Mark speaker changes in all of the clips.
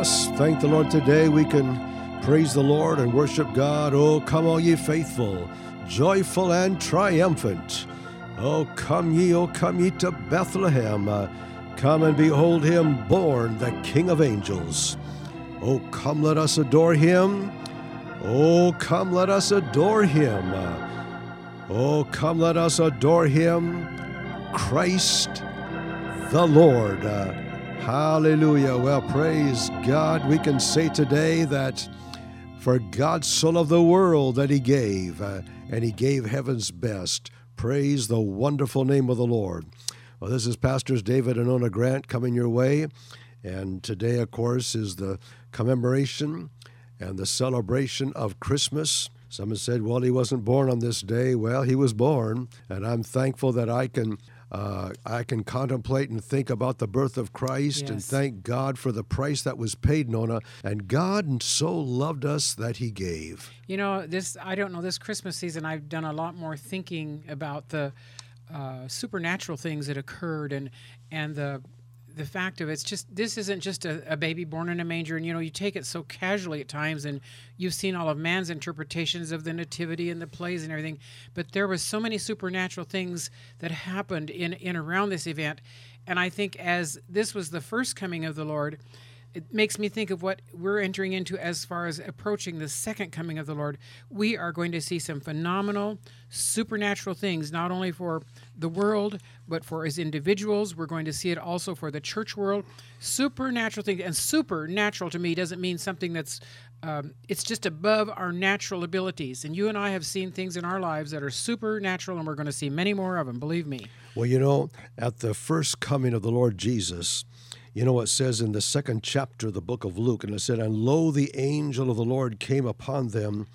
Speaker 1: Yes, thank the Lord today we can praise the Lord and worship God. Oh, come all ye faithful, joyful and triumphant. Oh, come ye, oh, come ye to Bethlehem. Uh, come and behold him born, the King of angels. Oh, come, let us adore him. Oh, come, let us adore him. Uh, oh, come, let us adore him, Christ the Lord. Uh, hallelujah. Well, praise God. We can say today that for God so loved the world that he gave, uh, and he gave heaven's best. Praise the wonderful name of the Lord. Well, this is Pastors David and Nona Grant coming your way. And today, of course, is the commemoration and the celebration of Christmas. Some have said, well, he wasn't born on this day. Well, he was born, and I'm thankful that I can. Uh, I can contemplate and think about the birth of Christ
Speaker 2: Yes.
Speaker 1: and thank God for the price that was paid, Nona. And God so loved us that He gave.
Speaker 2: You know, this I don't know. This Christmas season, I've done a lot more thinking about the uh, supernatural things that occurred, and and the the fact of it's just this isn't just a, a baby born in a manger, and you know you take it so casually at times, and you've seen all of man's interpretations of the nativity and the plays and everything, but there was so many supernatural things that happened in in around this event, and I think as this was the first coming of the Lord it makes me think of what we're entering into as far as approaching the second coming of the Lord. We are going to see some phenomenal supernatural things, not only for the world, but for as individuals. We're going to see it also for the church world. Supernatural things. And supernatural to me doesn't mean something that's, um, it's just above our natural abilities. And you and I have seen things in our lives that are supernatural, and we're going to see many more of them, believe me.
Speaker 1: Well, you know, at the first coming of the Lord Jesus, you know, what it says in the second chapter of the book of Luke, and it said, And lo, the angel of the Lord came upon them,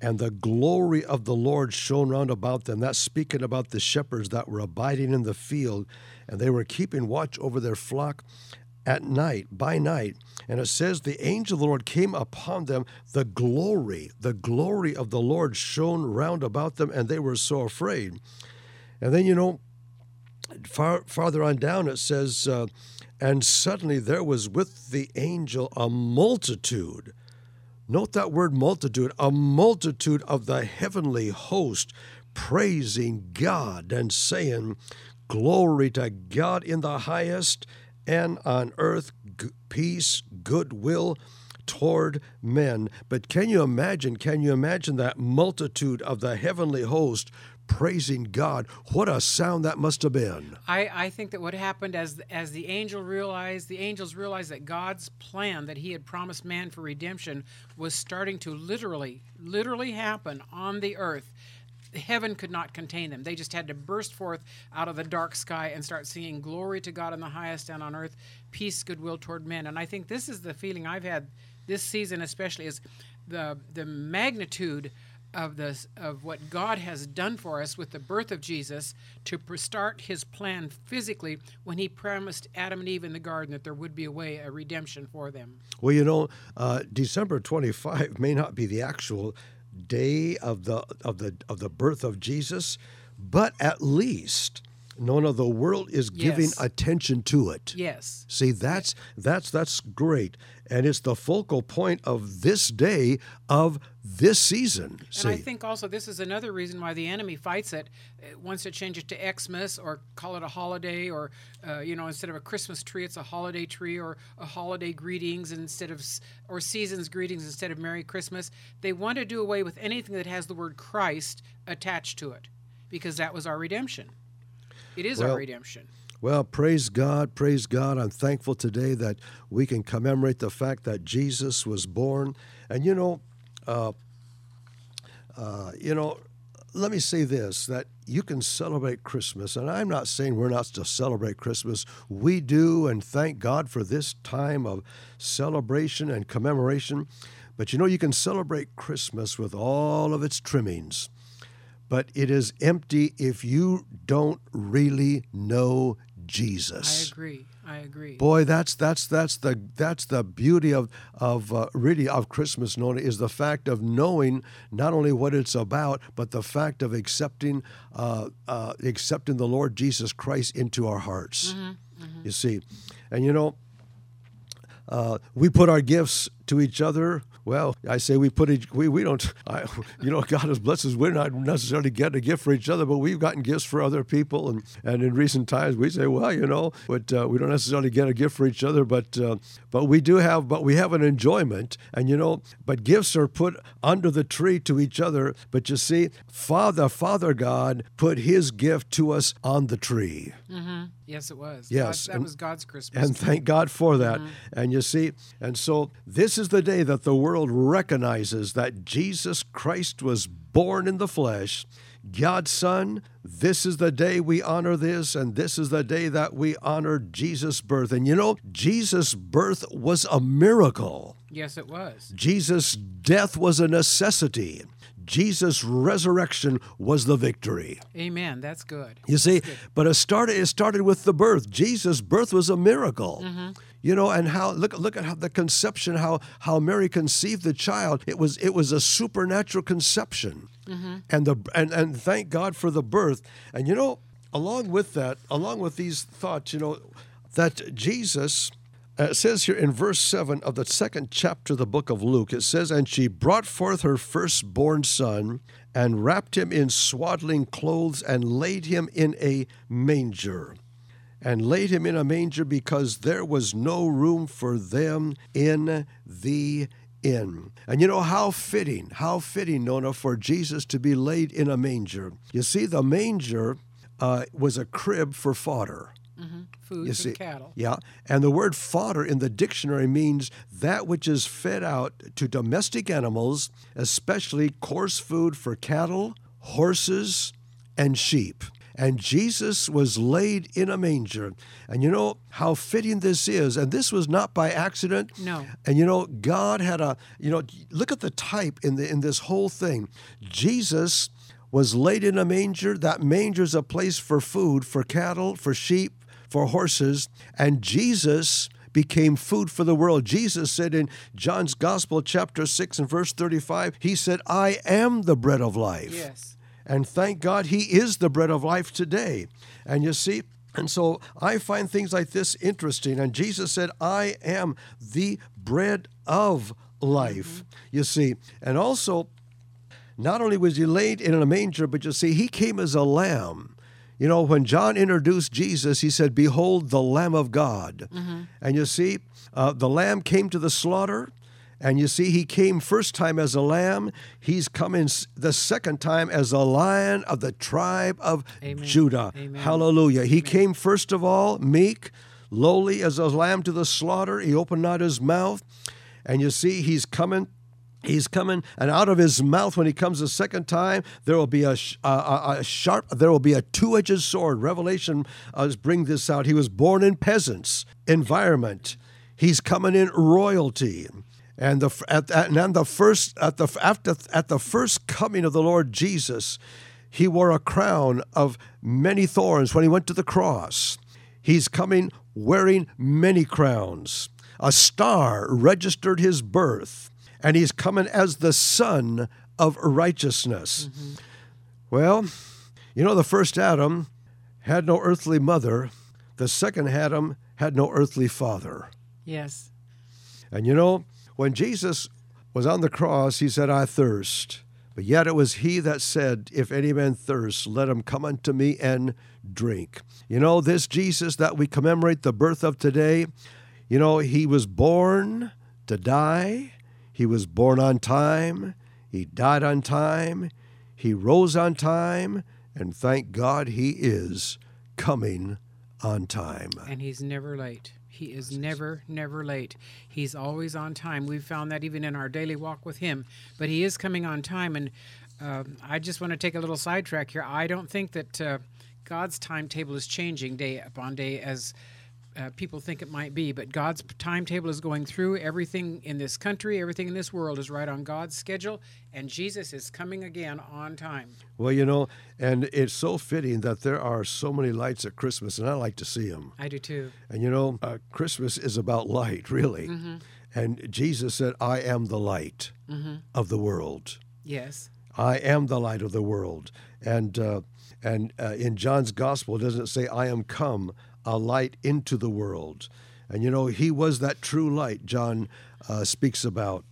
Speaker 1: and the glory of the Lord shone round about them. That's speaking about the shepherds that were abiding in the field, and they were keeping watch over their flock at night, by night. And it says, The angel of the Lord came upon them, the glory, the glory of the Lord shone round about them, and they were so afraid. And then, you know, far, farther on down it says, uh, and suddenly there was with the angel a multitude. Note that word multitude, a multitude of the heavenly host praising God and saying, Glory to God in the highest, and on earth peace, goodwill toward men. But can you imagine? Can you imagine that multitude of the heavenly host praising God? What a sound that must have been.
Speaker 2: I, I think that what happened as as the angel realized the angels realized that God's plan that he had promised man for redemption was starting to literally literally happen on the earth. Heaven could not contain them. They just had to burst forth out of the dark sky and start singing glory to God in the highest and on earth, peace, goodwill toward men. And I think this is the feeling I've had this season, especially, is the the magnitude of this of what God has done for us with the birth of Jesus to start His plan physically when He promised Adam and Eve in the garden that there would be a way, a redemption for them.
Speaker 1: Well, you know, uh, December 25 may not be the actual day of the of the of the birth of Jesus, but at least no, no, the world is giving
Speaker 2: Yes.
Speaker 1: attention to it.
Speaker 2: Yes.
Speaker 1: See, that's that's that's great, and it's the focal point of this day of this season. See,
Speaker 2: And I think also this is another reason why the enemy fights it. It wants to change it to Xmas or call it a holiday, or uh, you know, instead of a Christmas tree, it's a holiday tree or a holiday greetings instead of or seasons greetings instead of Merry Christmas. They want to do away with anything that has the word Christ attached to it, because that was our redemption. It is
Speaker 1: Well,
Speaker 2: our redemption.
Speaker 1: Well, praise God, praise God. I'm thankful today that we can commemorate the fact that Jesus was born. And you know, uh, uh, you know, let me say this: that you can celebrate Christmas, and I'm not saying we're not to celebrate Christmas. We do, and thank God for this time of celebration and commemoration. But you know, you can celebrate Christmas with all of its trimmings but it is empty if you don't really know Jesus.
Speaker 2: I agree. I agree.
Speaker 1: Boy, that's that's that's the that's the beauty of of uh, really of Christmas. Nona is the fact of knowing not only what it's about, but the fact of accepting uh, uh, accepting the Lord Jesus Christ into our hearts. You see, and you know, uh, we put our gifts to each other. Well, I say we put each, we we don't. I, you know, God has blessed us. We're not necessarily getting a gift for each other, but we've gotten gifts for other people. And and in recent times, we say, well, you know, but uh, we don't necessarily get a gift for each other, but uh, but we do have, but we have an enjoyment. And you know, but gifts are put under the tree to each other. But you see, Father, Father God put His gift to us on the tree.
Speaker 2: Mm-hmm. Yes, it was.
Speaker 1: Yes,
Speaker 2: God, that
Speaker 1: and-
Speaker 2: was God's Christmas.
Speaker 1: And thank God for that. And you see, and so this is the day that the world recognizes that Jesus Christ was born in the flesh, God's Son. This is the day we honor this, and this is the day that we honor Jesus' birth. And you know, Jesus' birth was a miracle.
Speaker 2: yes, it was.
Speaker 1: Jesus' death was a necessity. Jesus' resurrection was the victory.
Speaker 2: Amen. That's good.
Speaker 1: You see, but it started. It started with the birth. Jesus' birth was a miracle. Mm-hmm. You know, and how look look at how the conception, how how Mary conceived the child. It was it was a supernatural conception, and the and and thank God for the birth. And you know, along with that, along with these thoughts, you know, that Jesus. Uh, it says here in verse 7 of the second chapter of the book of Luke, it says, And she brought forth her firstborn son, and wrapped him in swaddling clothes, and laid him in a manger. And laid him in a manger because there was no room for them in the inn. And you know how fitting, how fitting, Nona, for Jesus to be laid in a manger. You see, the manger uh, was a crib for fodder.
Speaker 2: Food
Speaker 1: You
Speaker 2: for
Speaker 1: see,
Speaker 2: cattle.
Speaker 1: yeah, and the word fodder in the dictionary means that which is fed out to domestic animals, especially coarse food for cattle, horses, and sheep. And Jesus was laid in a manger. And you know how fitting this is. And this was not by accident.
Speaker 2: No.
Speaker 1: And you know, God had a, you know, look at the type in the in this whole thing. Jesus was laid in a manger. That manger is a place for food, for cattle, for sheep, for horses. And Jesus became food for the world. Jesus said in John's Gospel, chapter 6 and verse 35, He said, I am the bread of life.
Speaker 2: Yes.
Speaker 1: And thank God He is the bread of life today. And you see, and so I find things like this interesting. And Jesus said, I am the bread of life. You see, and also, not only was he laid in a manger, but you see, he came as a lamb. You know, when John introduced Jesus, he said, Behold the Lamb of God. And you see, uh, the lamb came to the slaughter. And you see, he came first time as a lamb. He's coming the second time as a lion of the tribe of
Speaker 2: Amen.
Speaker 1: Judah.
Speaker 2: Amen.
Speaker 1: Hallelujah. He came first of all, meek, lowly as a lamb to the slaughter. He opened not his mouth. And you see, he's coming. He's coming, and out of his mouth, when he comes the second time, there will be a, a, a, a sharp, there will be a two-edged sword. Revelation uh, bring this out. He was born in peasants environment. He's coming in royalty, and the at, at, and then the first at the after at the first coming of the Lord Jesus, he wore a crown of many thorns when he went to the cross. He's coming wearing many crowns. A star registered his birth, and he's coming as the Son of righteousness. Mm-hmm. Well, you know, the first Adam had no earthly mother, the second Adam had no earthly father.
Speaker 2: Yes.
Speaker 1: And you know, when Jesus was on the cross, he said, I thirst. But yet it was he that said, If any man thirst, let him come unto me and drink. You know, this Jesus that we commemorate the birth of today, you know, he was born to die, he was born on time, he died on time, he rose on time, and thank God he is coming on time.
Speaker 2: And he's never late. He is never, never late. He's always on time. We've found that even in our daily walk with him. But he is coming on time. And um I just want to take a little sidetrack here. I don't think that uh, God's timetable is changing day upon day as uh, people think it might be. But God's timetable is going through. Everything in this country, everything in this world is right on God's schedule. And Jesus is coming again on time.
Speaker 1: Well, you know, and it's so fitting that there are so many lights at Christmas, and I like to see them.
Speaker 2: I do too.
Speaker 1: And you know, uh, Christmas is about light, really. And Jesus said, I am the light of the world.
Speaker 2: Yes.
Speaker 1: I am the light of the world. And uh, and uh, in John's gospel, it doesn't say, I am come a light into the world. And you know, he was that true light John uh, speaks about.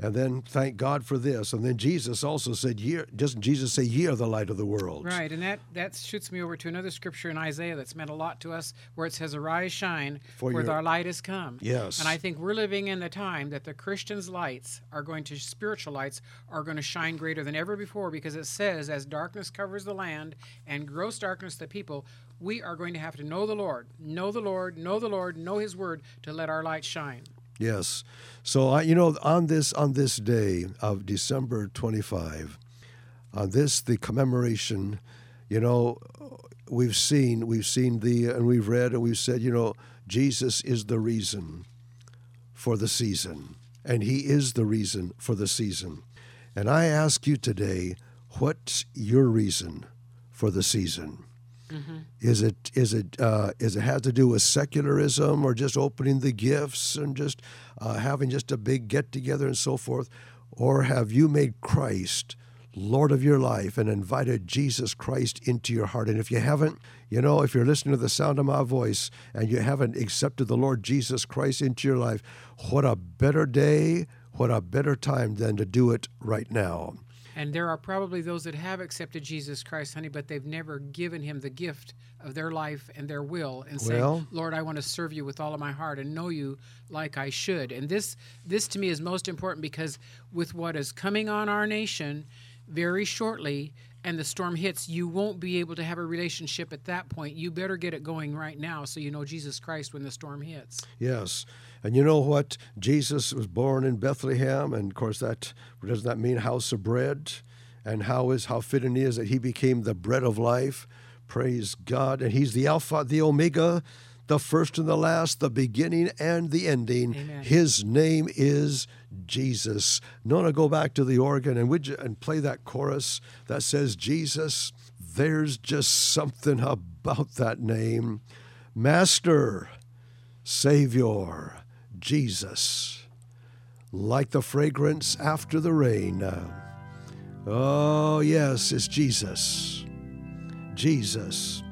Speaker 1: And then thank God for this. And then Jesus also said, "Ye doesn't Jesus say, "Ye are the light of the world"?
Speaker 2: Right, and that that shoots me over to another scripture in Isaiah that's meant a lot to us, where it says, "Arise, shine,
Speaker 1: For
Speaker 2: for,
Speaker 1: your-
Speaker 2: our light has come."
Speaker 1: Yes.
Speaker 2: and I think we're living in the time that the Christians' lights are going to spiritual lights are going to shine greater than ever before, because it says, "As darkness covers the land and gross darkness the people." We are going to have to know the Lord, know the Lord, know the Lord, know His Word to let our light shine.
Speaker 1: Yes. So I, you know, on this on this day of December 25, on this the commemoration, you know, we've seen we've seen the and we've read and we've said, you know, Jesus is the reason for the season, and He is the reason for the season. And I ask you today, what's your reason for the season? Is it is it uh, is it has to do with secularism or just opening the gifts and just uh, having just a big get together and so forth, or have you made Christ Lord of your life and invited Jesus Christ into your heart? And if you haven't, you know, if you're listening to the sound of my voice and you haven't accepted the Lord Jesus Christ into your life, what a better day, what a better time than to do it right now.
Speaker 2: And there are probably those that have accepted Jesus Christ, honey, but they've never given him the gift of their life and their will and say,
Speaker 1: Well-
Speaker 2: Lord, I want to serve you with all of my heart and know you like I should. And this this to me is most important because with what is coming on our nation very shortly and the storm hits, you won't be able to have a relationship at that point. You better get it going right now so you know Jesus Christ when the storm hits.
Speaker 1: Yes. And you know what? Jesus was born in Bethlehem, and of course that does that mean house of bread? And how is how fitting it is that he became the bread of life. Praise God. And he's the Alpha, the Omega, the first and the last, the beginning and the ending.
Speaker 2: Amen.
Speaker 1: His name is Jesus. Nona, go back to the organ and would you and play that chorus that says Jesus. There's just something about that name. Master, Savior, Jesus, like the fragrance after the rain. Oh, yes, it's Jesus. Jesus.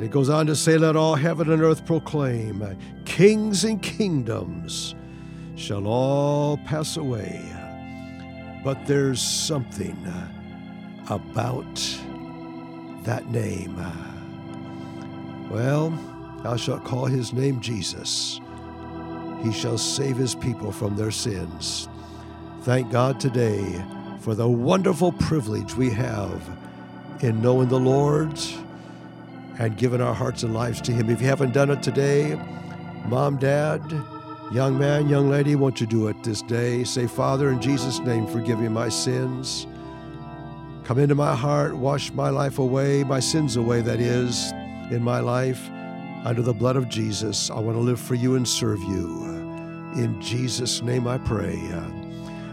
Speaker 1: It goes on to say, Let all heaven and earth proclaim, kings and kingdoms shall all pass away. But there's something about that name. Well, thou shalt call his name Jesus. He shall save his people from their sins. Thank God today for the wonderful privilege we have in knowing the Lord and given our hearts and lives to him. If you haven't done it today, mom, dad, young man, young lady, won't you do it this day? Say, Father, in Jesus' name, forgive me my sins. Come into my heart, wash my life away, my sins away, that is, in my life. Under the blood of Jesus, I want to live for you and serve you. In Jesus' name I pray.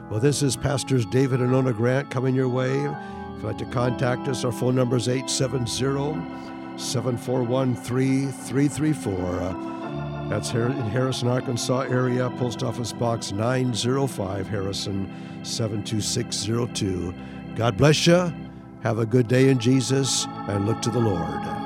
Speaker 1: Well, this is Pastors David and Nona Grant coming your way. If you'd like to contact us, our phone number is 870 741 3334. That's here in Harrison, Arkansas area, Post Office Box 905, Harrison 72602. God bless you. Have a good day in Jesus and look to the Lord.